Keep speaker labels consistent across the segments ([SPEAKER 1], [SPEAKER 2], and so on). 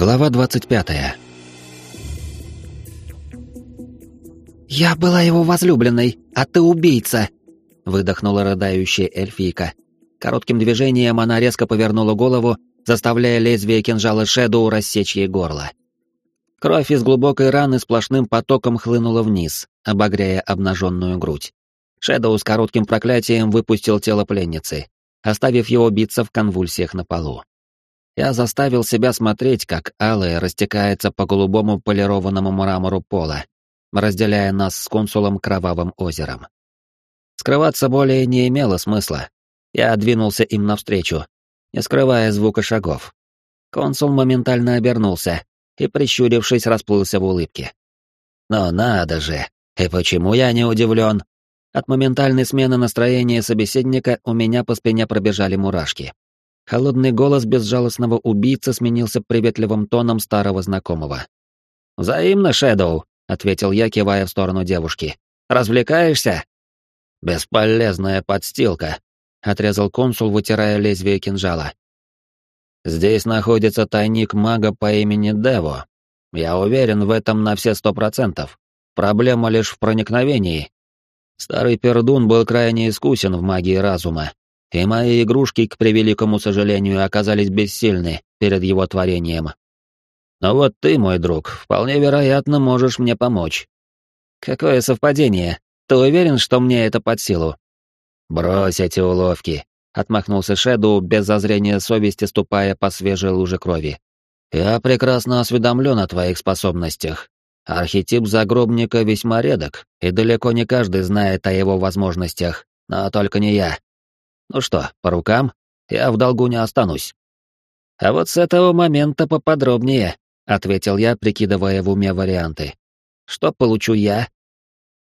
[SPEAKER 1] Глава 25.
[SPEAKER 2] «Я была его возлюбленной, а ты убийца!» — выдохнула рыдающая эльфийка. Коротким движением она резко повернула голову, заставляя лезвие кинжала Шэдоу рассечь ей горло. Кровь из глубокой раны сплошным потоком хлынула вниз, обогряя обнаженную грудь. Шэдоу с коротким проклятием выпустил тело пленницы, оставив его биться в конвульсиях на полу. Я заставил себя смотреть, как алое растекается по голубому полированному мрамору пола, разделяя нас с консулом кровавым озером. Скрываться более не имело смысла. Я двинулся им навстречу, не скрывая звука шагов. Консул моментально обернулся и, прищурившись, расплылся в улыбке. «Но надо же! И почему я не удивлен?» От моментальной смены настроения собеседника у меня по спине пробежали мурашки. Холодный голос безжалостного убийцы сменился приветливым тоном старого знакомого. «Взаимно, Шэдоу», — ответил я, кивая в сторону девушки. «Развлекаешься?» «Бесполезная подстилка», — отрезал консул, вытирая лезвие кинжала. «Здесь находится тайник мага по имени Дево. Я уверен в этом на все сто процентов. Проблема лишь в проникновении. Старый пердун был крайне искусен в магии разума, и мои игрушки, к превеликому сожалению, оказались бессильны перед его творением. Но вот ты, мой друг, вполне вероятно, можешь мне помочь. Какое совпадение? Ты уверен, что мне это под силу? Брось эти уловки, отмахнулся Шэдоу без зазрения совести, ступая по свежей луже крови. Я прекрасно осведомлен о твоих способностях. Архетип загробника весьма редок, и далеко не каждый знает о его возможностях, но только не я. Ну что, по рукам? Я в долгу не останусь. А вот с этого момента поподробнее, ответил я, прикидывая в уме варианты. Что получу я?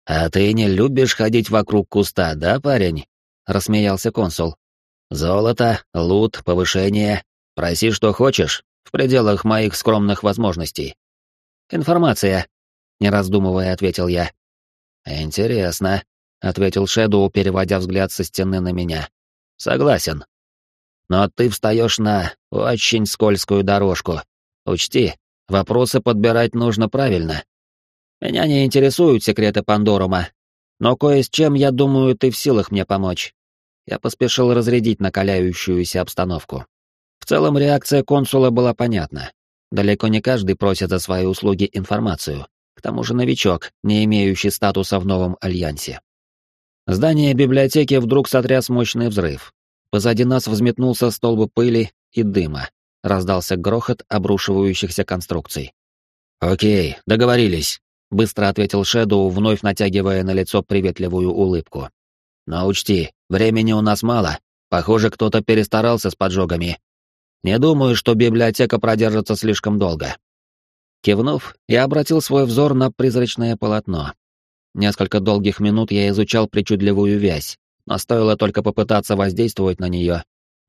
[SPEAKER 2] А ты не любишь ходить вокруг куста, да, парень? рассмеялся консул. Золото, лут, повышение. Проси, что хочешь, в пределах моих скромных возможностей. Информация, не раздумывая, ответил я. Интересно, ответил Шэдоу, переводя взгляд со стены на меня. Согласен. Но ты встаешь на очень скользкую дорожку. Учти, вопросы подбирать нужно правильно. Меня не интересуют секреты Пандорума, но кое с чем, я думаю, ты в силах мне помочь. Я поспешил разрядить накаляющуюся обстановку. В целом реакция консула была понятна. Далеко не каждый просит за свои услуги информацию. К тому же новичок, не имеющий статуса в новом альянсе. Здание библиотеки вдруг сотряс мощный взрыв. Позади нас взметнулся столб пыли и дыма. Раздался грохот обрушивающихся конструкций. «Окей, договорились», — быстро ответил Шэдоу, вновь натягивая на лицо приветливую улыбку. «Но учти, времени у нас мало. Похоже, кто-то перестарался с поджогами. Не думаю, что библиотека продержится слишком долго». Кивнув, я обратил свой взор на призрачное полотно, Несколько долгих минут я изучал причудливую вязь, но стоило только попытаться воздействовать на нее,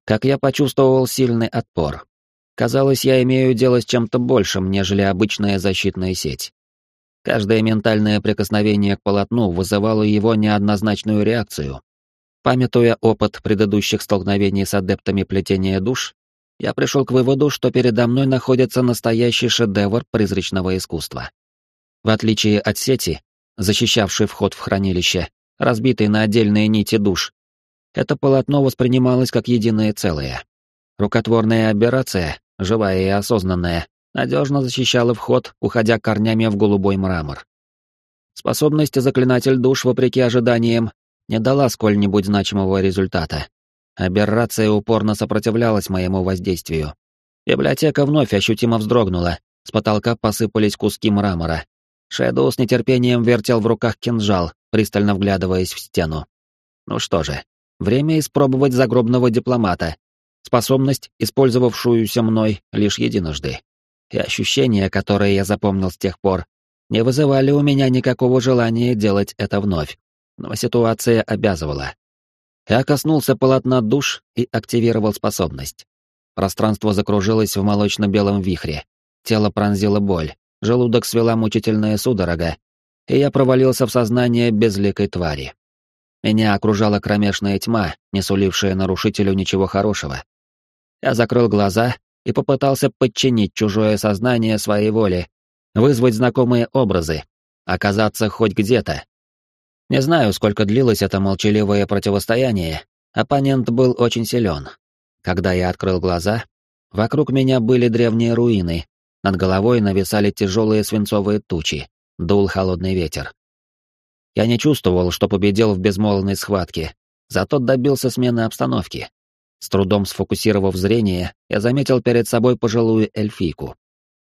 [SPEAKER 2] как я почувствовал сильный отпор. Казалось, я имею дело с чем-то большим, нежели обычная защитная сеть. Каждое ментальное прикосновение к полотну вызывало его неоднозначную реакцию. Памятуя опыт предыдущих столкновений с адептами плетения душ, я пришел к выводу, что передо мной находится настоящий шедевр призрачного искусства. В отличие от сети, защищавший вход в хранилище, разбитый на отдельные нити душ. Это полотно воспринималось как единое целое. Рукотворная операция, живая и осознанная, надежно защищала вход, уходя корнями в голубой мрамор. Способность заклинатель душ, вопреки ожиданиям, не дала сколь-нибудь значимого результата. Аберрация упорно сопротивлялась моему воздействию. Библиотека вновь ощутимо вздрогнула, с потолка посыпались куски мрамора, Шэдоу с нетерпением вертел в руках кинжал, пристально вглядываясь в стену. Ну что же, время испробовать загробного дипломата, способность, использовавшуюся мной лишь единожды. И ощущения, которые я запомнил с тех пор, не вызывали у меня никакого желания делать это вновь, но ситуация обязывала. Я коснулся полотна душ и активировал способность. Пространство закружилось в молочно-белом вихре, тело пронзило боль, желудок свела мучительная судорога, и я провалился в сознание безликой твари. Меня окружала кромешная тьма, не сулившая нарушителю ничего хорошего. Я закрыл глаза и попытался подчинить чужое сознание своей воле, вызвать знакомые образы, оказаться хоть где-то. Не знаю, сколько длилось это молчаливое противостояние, оппонент был очень силен. Когда я открыл глаза, вокруг меня были древние руины, над головой нависали тяжелые свинцовые тучи, дул холодный ветер. Я не чувствовал, что победил в безмолвной схватке, зато добился смены обстановки. С трудом сфокусировав зрение, я заметил перед собой пожилую эльфийку.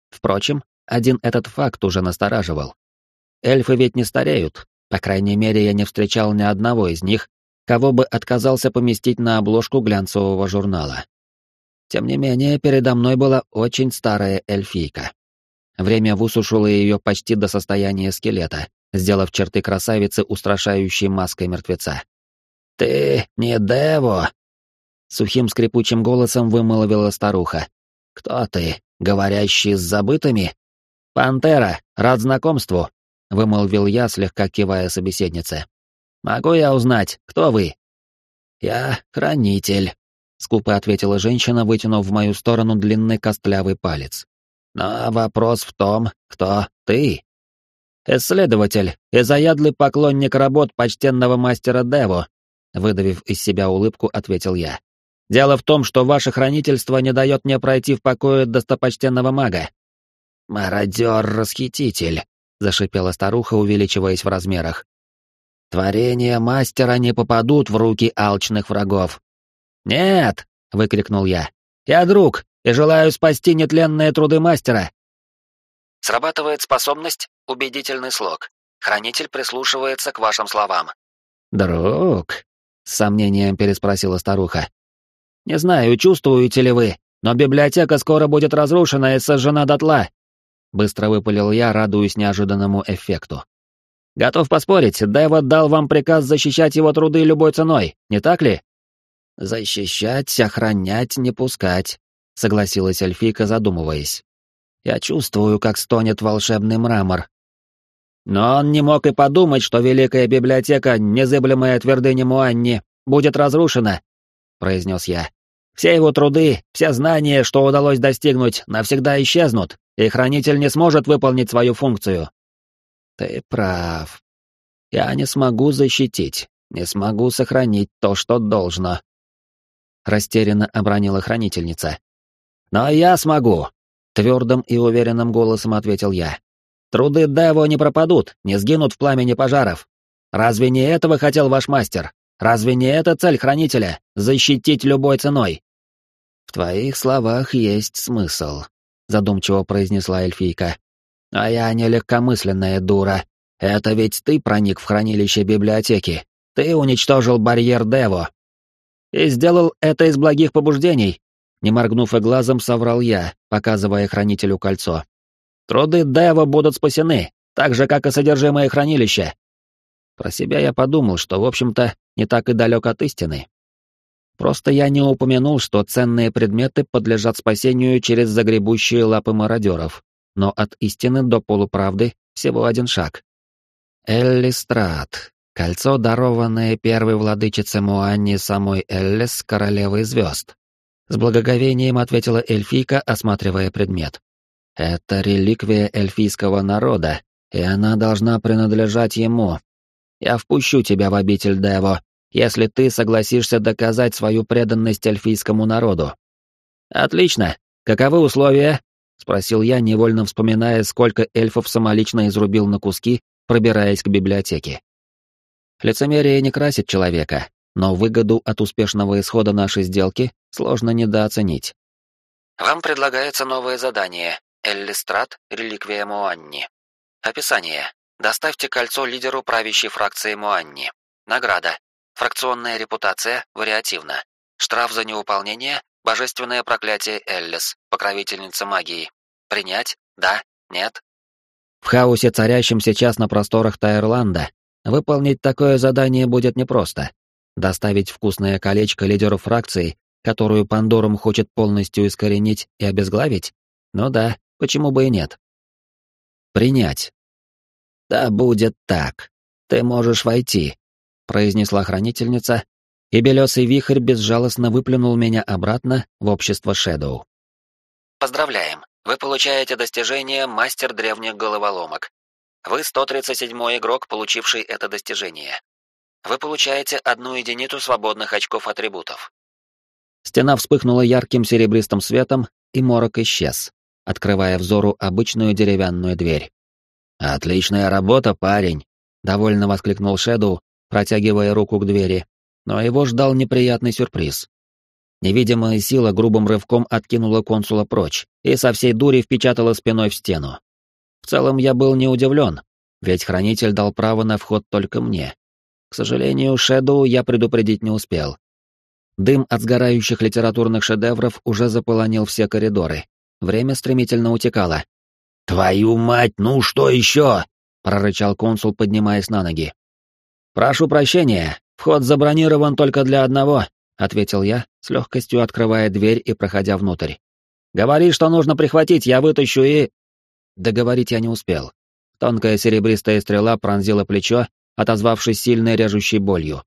[SPEAKER 2] Впрочем, один этот факт уже настораживал. Эльфы ведь не стареют, по крайней мере, я не встречал ни одного из них, кого бы отказался поместить на обложку глянцевого журнала. Тем не менее, передо мной была очень старая эльфийка. Время высушило ее почти до состояния скелета, сделав черты красавицы устрашающей маской мертвеца. «Ты не Дево?» Сухим скрипучим голосом вымолвила старуха. «Кто ты, говорящий с забытыми?» «Пантера, рад знакомству», — вымолвил я, слегка кивая собеседнице. «Могу я узнать, кто вы?» «Я хранитель», — скупо ответила женщина, вытянув в мою сторону длинный костлявый палец. «Но вопрос в том, кто ты?» «Исследователь и заядлый поклонник работ почтенного мастера Дево», выдавив из себя улыбку, ответил я. «Дело в том, что ваше хранительство не дает мне пройти в покое достопочтенного мага». «Мародер-расхититель», — зашипела старуха, увеличиваясь в размерах. «Творения мастера не попадут в руки алчных врагов». «Нет!» — выкрикнул я. «Я друг и желаю спасти нетленные труды мастера».
[SPEAKER 1] Срабатывает способность «Убедительный слог». Хранитель прислушивается к вашим словам.
[SPEAKER 2] «Друг?» — с сомнением переспросила старуха. «Не знаю, чувствуете ли вы, но библиотека скоро будет разрушена и сожжена дотла. Быстро выпалил я, радуясь неожиданному эффекту. Готов поспорить, Дэвид дал вам приказ защищать его труды любой ценой, не так ли? Защищать, охранять, не пускать, согласилась эльфийка, задумываясь. Я чувствую, как стонет волшебный мрамор. Но он не мог и подумать, что великая библиотека, незыблемая твердыня Муанни, будет разрушена, произнес я. Все его труды, все знания, что удалось достигнуть, навсегда исчезнут, и хранитель не сможет выполнить свою функцию. Ты прав. Я не смогу защитить, не смогу сохранить то, что должно. Растерянно обронила хранительница. Но я смогу, твердым и уверенным голосом ответил я. Труды Дево не пропадут, не сгинут в пламени пожаров. Разве не этого хотел ваш мастер? Разве не это цель хранителя — защитить любой ценой? В твоих словах есть смысл, задумчиво произнесла эльфийка. А я не легкомысленная дура. Это ведь ты проник в хранилище библиотеки. Ты уничтожил барьер Дево. И сделал это из благих побуждений. Не моргнув и глазом, соврал я, показывая хранителю кольцо. Труды Дева будут спасены, так же, как и содержимое хранилища. Про себя я подумал, что, в общем-то, не так и далек от истины. Просто я не упомянул, что ценные предметы подлежат спасению через загребущие лапы мародеров, но от истины до полуправды всего один шаг. Эллистрат. Кольцо, дарованное первой владычице Муанни самой Эллис, королевой звезд. С благоговением ответила эльфийка, осматривая предмет. Это реликвия эльфийского народа, и она должна принадлежать ему. Я впущу тебя в обитель Дево, если ты согласишься доказать свою преданность эльфийскому народу. Отлично. Каковы условия? спросил я, невольно вспоминая, сколько эльфов самолично изрубил на куски, пробираясь к библиотеке. Лицемерие не красит человека, но выгоду от успешного исхода нашей сделки сложно недооценить.
[SPEAKER 1] Вам предлагается новое задание Эллистрат, реликвия Муанни. Описание. Доставьте кольцо лидеру правящей фракции Муанни. Награда. Фракционная репутация вариативна. Штраф за неуполнение – божественное проклятие Эллис, покровительница магии. Принять? Да? Нет?
[SPEAKER 2] В хаосе, царящем сейчас на просторах Тайрланда, выполнить такое задание будет непросто. Доставить вкусное колечко лидеру фракции, которую Пандорум хочет полностью искоренить и обезглавить? Ну да, почему бы и нет? Принять. Да будет так. Ты можешь войти, произнесла хранительница, и белесый вихрь безжалостно выплюнул меня обратно в общество Шэдоу.
[SPEAKER 1] Поздравляем! Вы получаете достижение «Мастер древних головоломок». Вы 137-й игрок, получивший это достижение. Вы получаете одну единицу свободных очков атрибутов.
[SPEAKER 2] Стена вспыхнула ярким серебристым светом, и морок исчез, открывая взору обычную деревянную дверь. «Отличная работа, парень!» — довольно воскликнул Шэдоу, протягивая руку к двери, но его ждал неприятный сюрприз. Невидимая сила грубым рывком откинула консула прочь и со всей дури впечатала спиной в стену. В целом я был не удивлен, ведь хранитель дал право на вход только мне. К сожалению, Шэдоу я предупредить не успел. Дым от сгорающих литературных шедевров уже заполонил все коридоры. Время стремительно утекало.
[SPEAKER 3] «Твою мать, ну что еще?» — прорычал консул, поднимаясь на ноги.
[SPEAKER 2] «Прошу прощения, вход забронирован только для одного», — ответил я, с легкостью открывая дверь и проходя внутрь. «Говори, что нужно прихватить, я вытащу и...» Договорить я не успел. Тонкая серебристая стрела пронзила плечо, отозвавшись сильной режущей болью.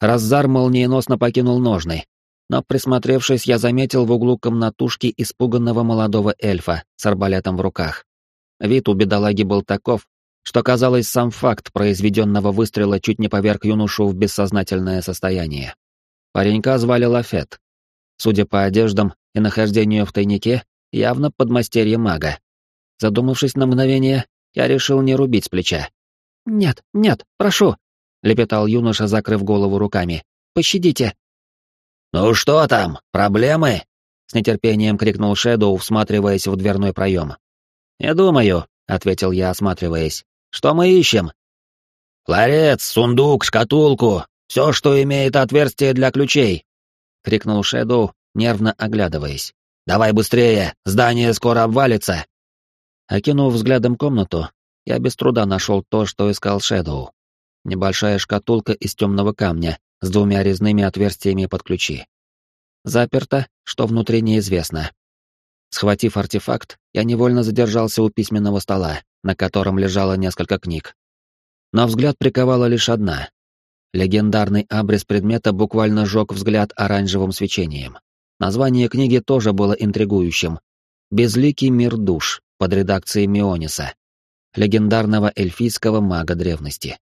[SPEAKER 2] Раззар молниеносно покинул ножны, но, присмотревшись, я заметил в углу комнатушки испуганного молодого эльфа с арбалетом в руках. Вид у бедолаги был таков, что, казалось, сам факт произведенного выстрела чуть не поверг юношу в бессознательное состояние. Паренька звали Лафет. Судя по одеждам и нахождению в тайнике, явно подмастерье мага. Задумавшись на мгновение, я решил не рубить с плеча. «Нет, нет, прошу!» — лепетал юноша, закрыв голову руками. «Пощадите!»
[SPEAKER 3] «Ну что там, проблемы?» — с нетерпением крикнул
[SPEAKER 2] Шэдоу, всматриваясь в дверной проем. «Не думаю», — ответил я, осматриваясь. «Что мы ищем?»
[SPEAKER 3] «Ларец, сундук, шкатулку, все, что имеет отверстие для ключей!» — крикнул Шэдоу, нервно оглядываясь. «Давай быстрее, здание скоро обвалится!»
[SPEAKER 2] Окинув взглядом комнату, я без труда нашел то, что искал Шэдоу. Небольшая шкатулка из темного камня с двумя резными отверстиями под ключи. Заперто, что внутри неизвестно. Схватив артефакт, я невольно задержался у письменного стола, на котором лежало несколько книг. Но взгляд приковала лишь одна. Легендарный абрис предмета буквально жег взгляд оранжевым свечением. Название книги тоже было интригующим. «Безликий мир душ» под редакцией Миониса, легендарного эльфийского мага древности.